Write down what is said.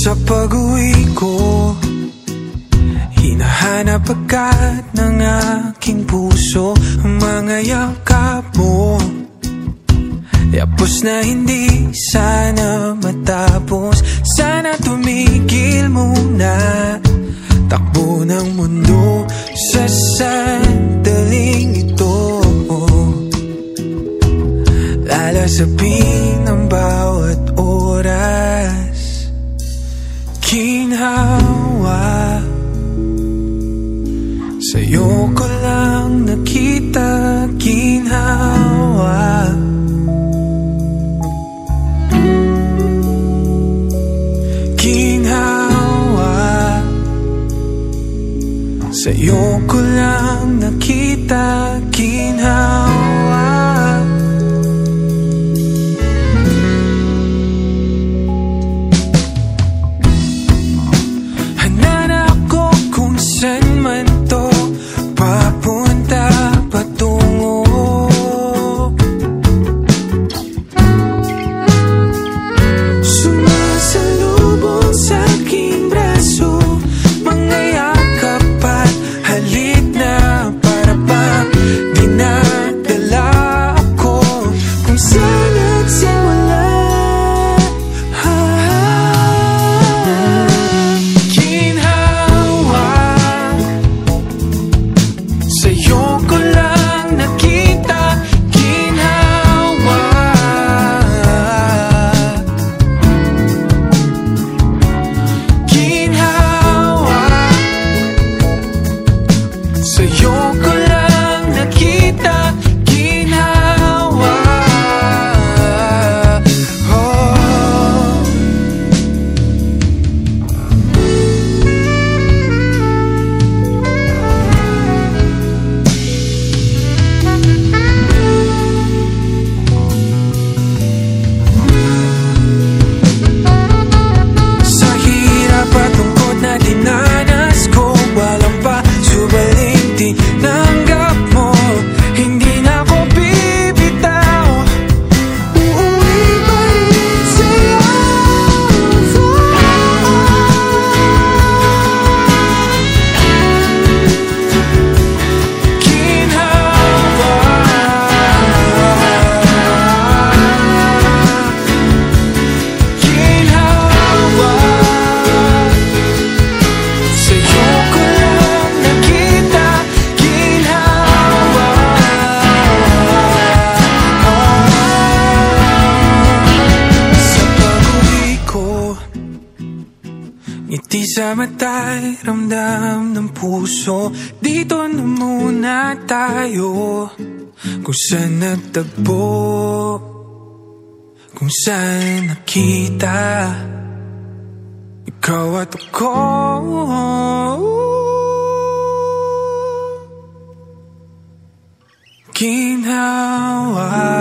Sa pag-uwi ko Hinahanap agad ng aking puso Ang mga yakap mo. Yapos na hindi sana matapos Sana tumigil muna. Takbo ng mundo sa sandaling ito. Lalasapin ang bawat oras Kinhawa Sa'yo ko lang nakita Kinhawa Kinhawa Sa'yo ko lang nakita Ngiti sa mata'y ramdam ng puso. Dito na muna tayo. Kung saan nagtagpo kung saan nakita. Ikaw at ako. Ginhawa